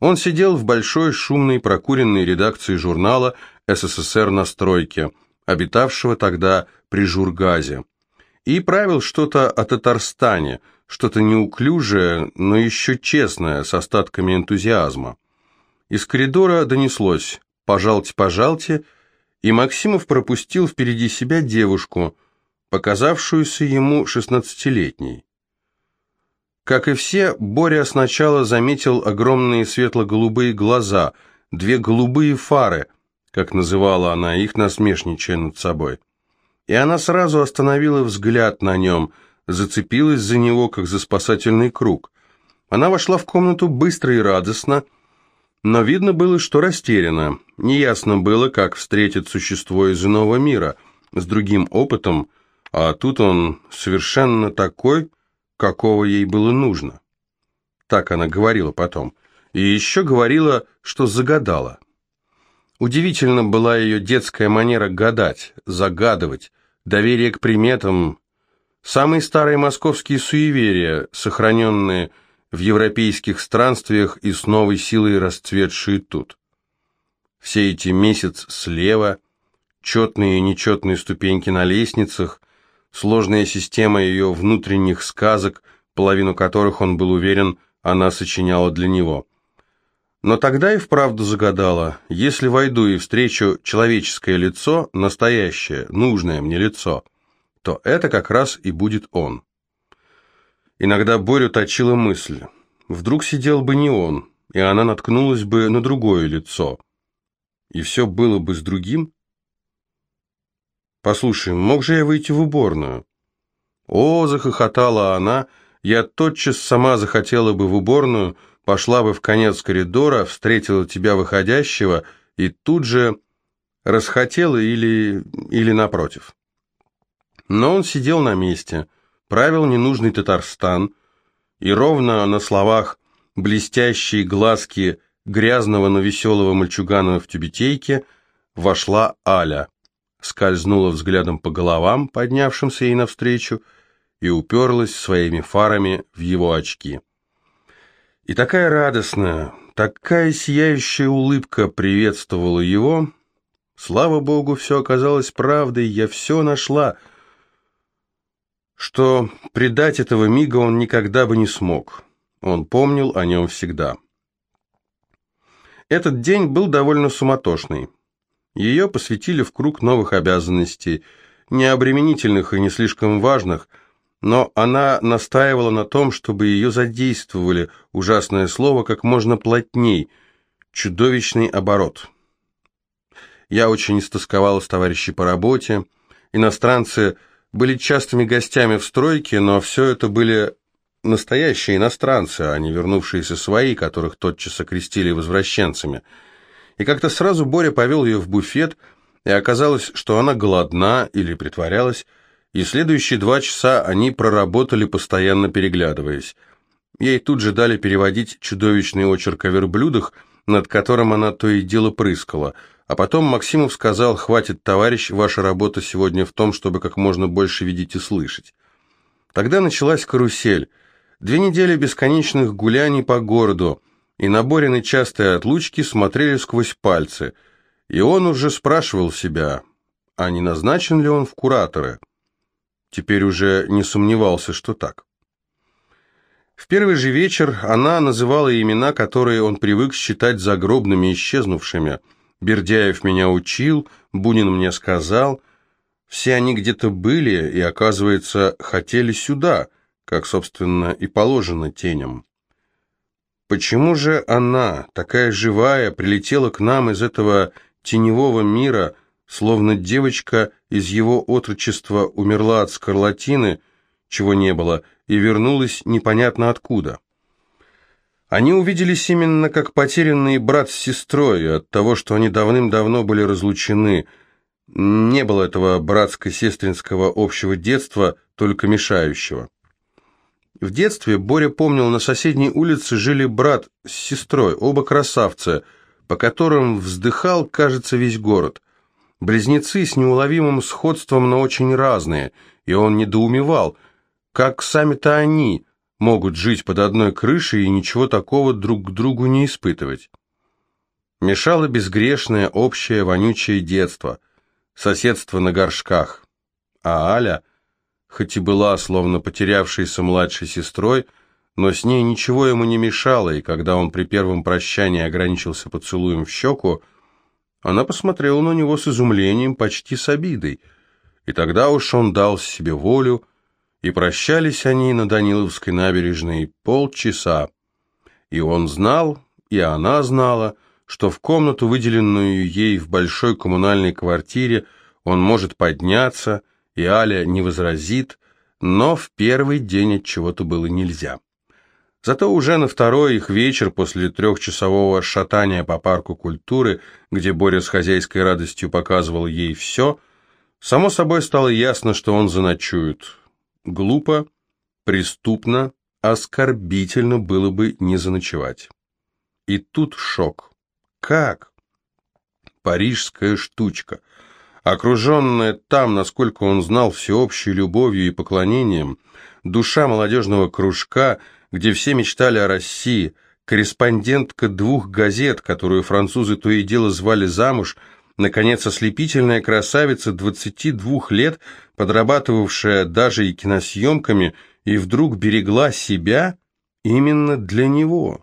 Он сидел в большой шумной прокуренной редакции журнала «СССР на стройке», обитавшего тогда при Жургазе, и правил что-то о Татарстане, что-то неуклюжее, но еще честное, с остатками энтузиазма. Из коридора донеслось «пожалте, пожалте», и Максимов пропустил впереди себя девушку, показавшуюся ему шестнадцатилетней. Как и все, Боря сначала заметил огромные светло-голубые глаза, две голубые фары, как называла она их, насмешничая над собой. И она сразу остановила взгляд на нем, зацепилась за него, как за спасательный круг. Она вошла в комнату быстро и радостно, но видно было, что растеряна. Неясно было, как встретит существо из иного мира, с другим опытом, а тут он совершенно такой, какого ей было нужно. Так она говорила потом. И еще говорила, что загадала. Удивительно была ее детская манера гадать, загадывать, доверие к приметам, самые старые московские суеверия, сохраненные в европейских странствиях и с новой силой расцветшие тут. Все эти месяц слева, четные и нечетные ступеньки на лестницах, сложная система ее внутренних сказок, половину которых, он был уверен, она сочиняла для него. Но тогда и вправду загадала, если войду и встречу человеческое лицо, настоящее, нужное мне лицо, то это как раз и будет он. Иногда Борю точила мысль. Вдруг сидел бы не он, и она наткнулась бы на другое лицо. И все было бы с другим? «Послушай, мог же я выйти в уборную?» «О!» — захохотала она. «Я тотчас сама захотела бы в уборную, пошла бы в конец коридора, встретила тебя выходящего и тут же расхотела или... или напротив». Но он сидел на месте, правил ненужный Татарстан, и ровно на словах блестящие глазки грязного, но веселого мальчугана в тюбетейке вошла Аля, скользнула взглядом по головам, поднявшимся ей навстречу, и уперлась своими фарами в его очки. И такая радостная, такая сияющая улыбка приветствовала его. Слава богу, все оказалось правдой, я все нашла — что предать этого мига он никогда бы не смог. Он помнил о нем всегда. Этот день был довольно суматошный. Ее посвятили в круг новых обязанностей, не обременительных и не слишком важных, но она настаивала на том, чтобы ее задействовали, ужасное слово, как можно плотней, чудовищный оборот. Я очень истосковалась товарищи по работе, иностранцы – были частыми гостями в стройке, но все это были настоящие иностранцы, а не вернувшиеся свои, которых тотчас окрестили возвращенцами. И как-то сразу Боря повел ее в буфет, и оказалось, что она голодна или притворялась, и следующие два часа они проработали, постоянно переглядываясь. Ей тут же дали переводить чудовищный очерк о верблюдах, над которым она то и дело прыскала – а потом Максимов сказал, хватит, товарищ, ваша работа сегодня в том, чтобы как можно больше видеть и слышать. Тогда началась карусель. Две недели бесконечных гуляний по городу, и на Борины частые отлучки смотрели сквозь пальцы. И он уже спрашивал себя, а не назначен ли он в кураторы. Теперь уже не сомневался, что так. В первый же вечер она называла имена, которые он привык считать загробными, исчезнувшими – Бердяев меня учил, Бунин мне сказал. Все они где-то были и, оказывается, хотели сюда, как, собственно, и положено теням. Почему же она, такая живая, прилетела к нам из этого теневого мира, словно девочка из его отрочества умерла от скарлатины, чего не было, и вернулась непонятно откуда? Они увиделись именно как потерянные брат с сестрой, от того, что они давным-давно были разлучены. Не было этого братско-сестринского общего детства, только мешающего. В детстве Боря помнил, на соседней улице жили брат с сестрой, оба красавцы, по которым вздыхал, кажется, весь город. Близнецы с неуловимым сходством, но очень разные, и он недоумевал, как сами-то они – могут жить под одной крышей и ничего такого друг к другу не испытывать. Мешало безгрешное, общее, вонючее детство, соседство на горшках. А Аля, хоть и была словно потерявшейся младшей сестрой, но с ней ничего ему не мешало, и когда он при первом прощании ограничился поцелуем в щеку, она посмотрела на него с изумлением, почти с обидой, и тогда уж он дал себе волю, и прощались они на Даниловской набережной полчаса. И он знал, и она знала, что в комнату, выделенную ей в большой коммунальной квартире, он может подняться, и Аля не возразит, но в первый день от чего-то было нельзя. Зато уже на второй их вечер после трехчасового шатания по парку культуры, где Боря с хозяйской радостью показывал ей все, само собой стало ясно, что он заночует. Глупо, преступно, оскорбительно было бы не заночевать. И тут шок. Как? Парижская штучка. Окруженная там, насколько он знал, всеобщей любовью и поклонением, душа молодежного кружка, где все мечтали о России, корреспондентка двух газет, которую французы то и дело звали замуж, наконец ослепительная красавица 22 лет, подрабатывавшая даже и киносъемками, и вдруг берегла себя именно для него.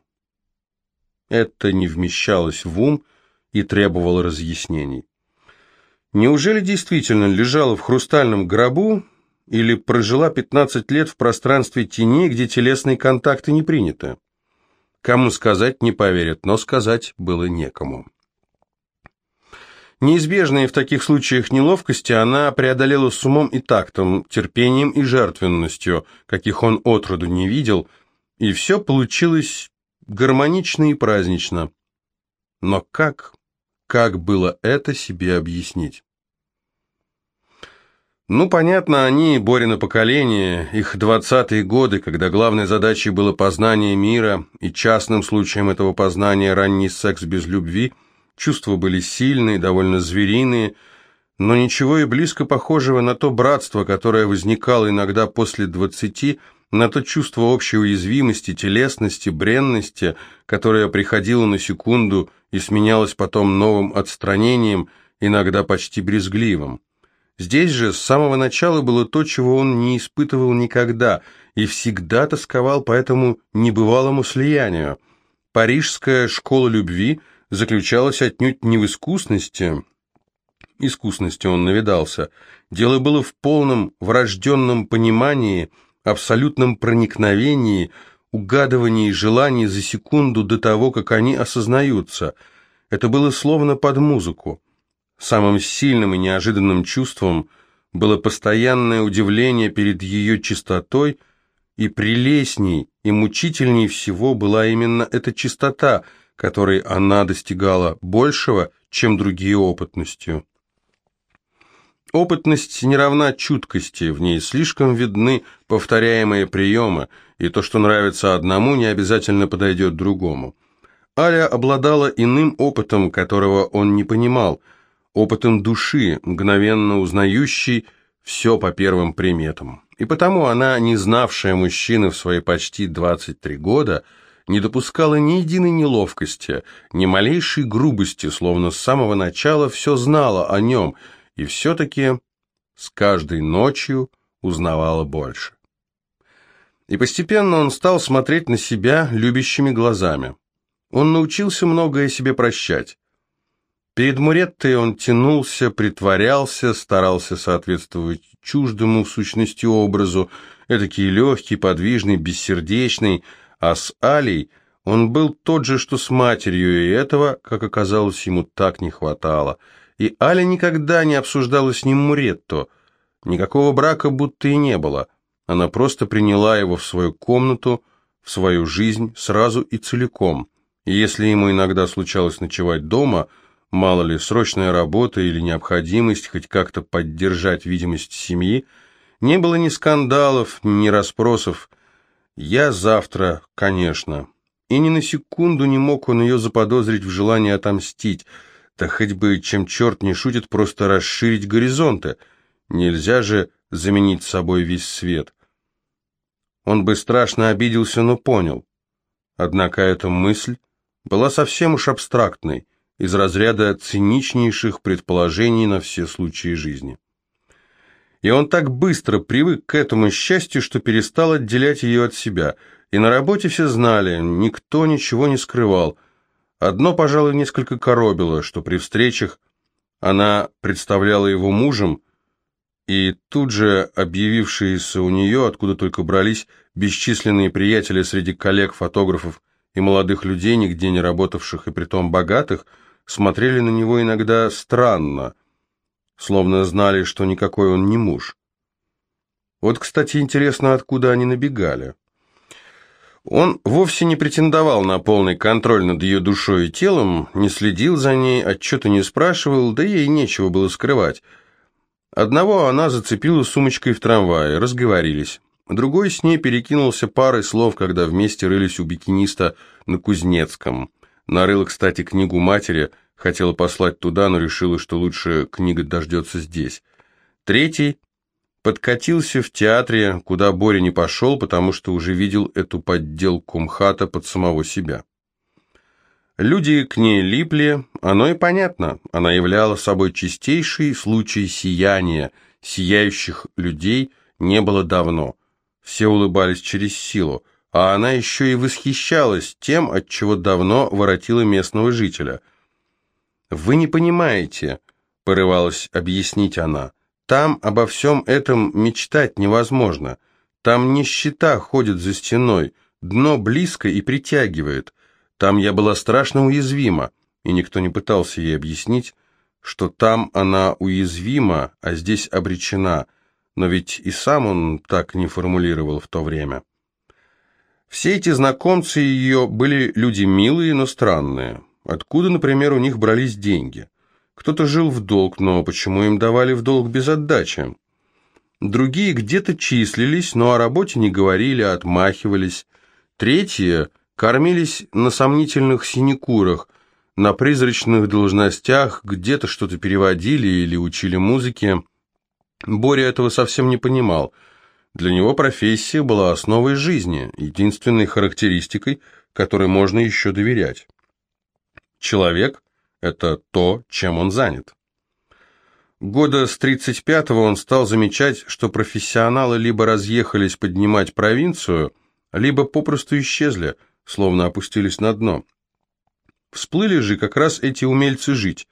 Это не вмещалось в ум и требовало разъяснений. Неужели действительно лежала в хрустальном гробу или прожила 15 лет в пространстве тени, где телесные контакты не приняты? Кому сказать не поверят, но сказать было некому. Неизбежные в таких случаях неловкости она преодолела с умом и тактом, терпением и жертвенностью, каких он отроду не видел, и все получилось гармонично и празднично. Но как, как было это себе объяснить? Ну, понятно, они, Борина поколение, их двадцатые годы, когда главной задачей было познание мира, и частным случаем этого познания ранний секс без любви, чувства были сильные, довольно звериные, но ничего и близко похожего на то братство, которое возникало иногда после двадцати, на то чувство общей уязвимости, телесности, бренности, которое приходило на секунду и сменялось потом новым отстранением, иногда почти брезгливым. Здесь же с самого начала было то, чего он не испытывал никогда и всегда тосковал по этому небывалому слиянию. Парижская школа любви заключалась отнюдь не в искусности, искусности он навидался, дело было в полном врожденном понимании – абсолютном проникновении, угадывании желаний за секунду до того, как они осознаются. Это было словно под музыку. Самым сильным и неожиданным чувством было постоянное удивление перед ее чистотой, и прелестней и мучительней всего была именно эта чистота, которой она достигала большего, чем другие опытностью. Опытность не равна чуткости, в ней слишком видны повторяемые приемы, и то, что нравится одному, не обязательно подойдет другому. Аля обладала иным опытом, которого он не понимал, опытом души, мгновенно узнающей все по первым приметам. И потому она, не знавшая мужчины в свои почти 23 года, не допускала ни единой неловкости, ни малейшей грубости, словно с самого начала все знала о нем – и все-таки с каждой ночью узнавала больше. И постепенно он стал смотреть на себя любящими глазами. Он научился многое себе прощать. Перед Муреттой он тянулся, притворялся, старался соответствовать чуждому в сущности образу, этакий легкий, подвижный, бессердечный, а с Алей он был тот же, что с матерью, и этого, как оказалось, ему так не хватало – и Аля никогда не обсуждала с ним Муретто. Никакого брака будто и не было. Она просто приняла его в свою комнату, в свою жизнь сразу и целиком. И если ему иногда случалось ночевать дома, мало ли, срочная работа или необходимость хоть как-то поддержать видимость семьи, не было ни скандалов, ни расспросов. «Я завтра, конечно». И ни на секунду не мог он ее заподозрить в желании отомстить – да хоть бы, чем черт не шутит, просто расширить горизонты. Нельзя же заменить собой весь свет. он бы страшно обиделся, но понял. Однако эта мысль была совсем уж абстрактной, из разряда циничнейших предположений на все случаи жизни. И он так быстро привык к этому счастью, что перестал отделять ее от себя. И на работе все знали, никто ничего не скрывал. Одно, пожалуй, несколько коробило, что при встречах она представляла его мужем, и тут же объявившиеся у нее, откуда только брались, бесчисленные приятели среди коллег-фотографов и молодых людей, нигде не работавших и притом богатых, смотрели на него иногда странно, словно знали, что никакой он не муж. Вот, кстати, интересно, откуда они набегали. Он вовсе не претендовал на полный контроль над ее душой и телом, не следил за ней, отчета не спрашивал, да ей нечего было скрывать. Одного она зацепила сумочкой в трамвае, разговорились. Другой с ней перекинулся парой слов, когда вместе рылись у бикиниста на Кузнецком. Нарыла, кстати, книгу матери, хотела послать туда, но решила, что лучше книга дождется здесь. Третий подкатился в театре, куда Боря не пошел, потому что уже видел эту подделку МХАТа под самого себя. Люди к ней липли, оно и понятно, она являла собой чистейший случай сияния, сияющих людей не было давно. Все улыбались через силу, а она еще и восхищалась тем, от чего давно воротила местного жителя. «Вы не понимаете», — порывалась объяснить она, — «там обо всем этом мечтать невозможно. Там нищета ходит за стеной, дно близко и притягивает. Там я была страшно уязвима, и никто не пытался ей объяснить, что там она уязвима, а здесь обречена, но ведь и сам он так не формулировал в то время. Все эти знакомцы ее были люди милые, но странные. Откуда, например, у них брались деньги? Кто-то жил в долг, но почему им давали в долг без отдачи? Другие где-то числились, но о работе не говорили, а отмахивались. Третьи кормились на сомнительных синекурах, на призрачных должностях, где-то что-то переводили или учили музыке. Боря этого совсем не понимал – для него профессия была основой жизни, единственной характеристикой, которой можно еще доверять. Человек – это то, чем он занят. Года с 35-го он стал замечать, что профессионалы либо разъехались поднимать провинцию, либо попросту исчезли, словно опустились на дно. Всплыли же как раз эти умельцы жить.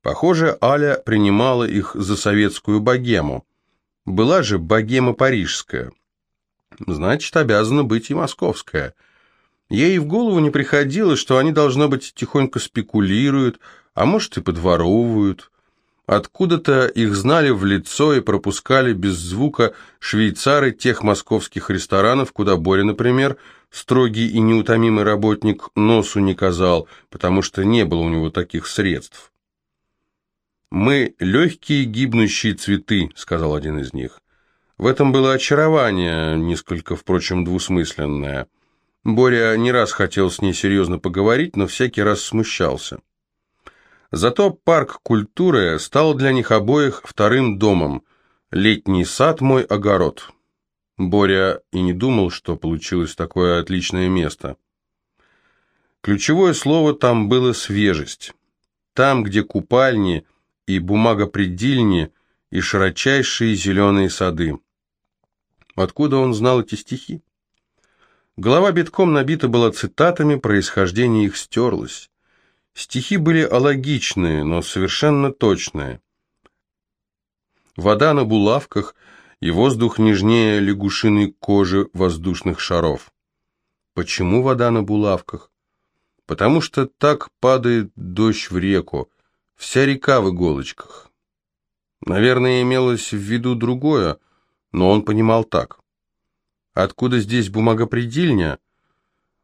Похоже, Аля принимала их за советскую богему. Была же богема парижская. Значит, обязана быть и московская. Ей в голову не приходило, что они, должно быть, тихонько спекулируют, а может и подворовывают. Откуда-то их знали в лицо и пропускали без звука швейцары тех московских ресторанов, куда Боря, например, строгий и неутомимый работник, носу не казал, потому что не было у него таких средств. «Мы легкие гибнущие цветы», — сказал один из них. В этом было очарование, несколько, впрочем, двусмысленное. Боря не раз хотел с ней серьезно поговорить, но всякий раз смущался. Зато парк культуры стал для них обоих вторым домом. Летний сад мой огород. Боря и не думал, что получилось такое отличное место. Ключевое слово там было «свежесть». Там, где купальни – и бумагопредельни, и широчайшие зеленые сады. Откуда он знал эти стихи? Голова битком набита была цитатами, происхождение их стерлось. Стихи были алогичные, но совершенно точные. Вода на булавках и воздух нежнее лягушиной кожи воздушных шаров. Почему вода на булавках? Потому что так падает дождь в реку, Вся река в иголочках. Наверное, имелось в виду другое, но он понимал так. Откуда здесь бумагопредельня?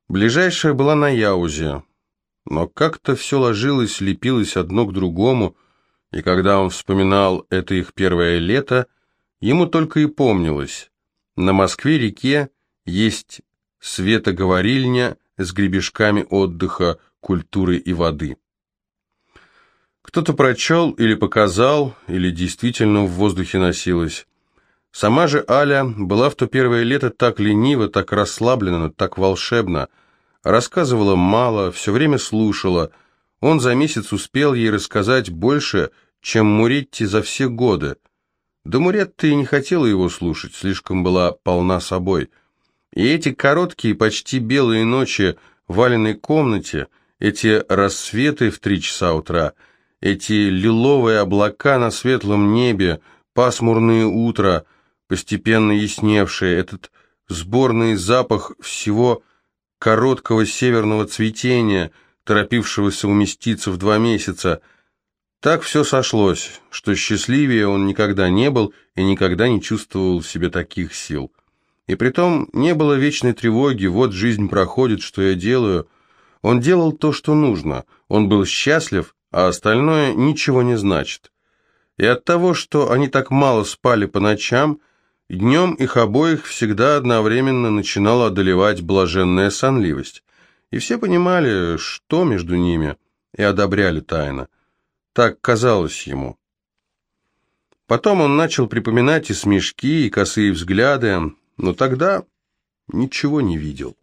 Ближайшая была на Яузе, но как-то все ложилось, лепилось одно к другому, и когда он вспоминал это их первое лето, ему только и помнилось. На Москве-реке есть светоговорильня с гребешками отдыха, культуры и воды. Кто-то прочел или показал, или действительно в воздухе носилось. Сама же Аля была в то первое лето так ленива, так расслаблена, так волшебна. Рассказывала мало, все время слушала. Он за месяц успел ей рассказать больше, чем Муретти за все годы. Да Муретта и не хотела его слушать, слишком была полна собой. И эти короткие, почти белые ночи в валенной комнате, эти рассветы в три часа утра, эти лиловые облака на светлом небе, пасмурные утра, постепенно ясневшие, этот сборный запах всего короткого северного цветения, торопившегося уместиться в два месяца – так все сошлось, что счастливее он никогда не был и никогда не чувствовал в себе таких сил. И притом не было вечной тревоги, вот жизнь проходит, что я делаю. Он делал то, что нужно, он был счастлив, а остальное ничего не значит. И от того, что они так мало спали по ночам, днем их обоих всегда одновременно начинала одолевать блаженная сонливость. И все понимали, что между ними, и одобряли тайно. Так казалось ему. Потом он начал припоминать и смешки, и косые взгляды, но тогда ничего не видел.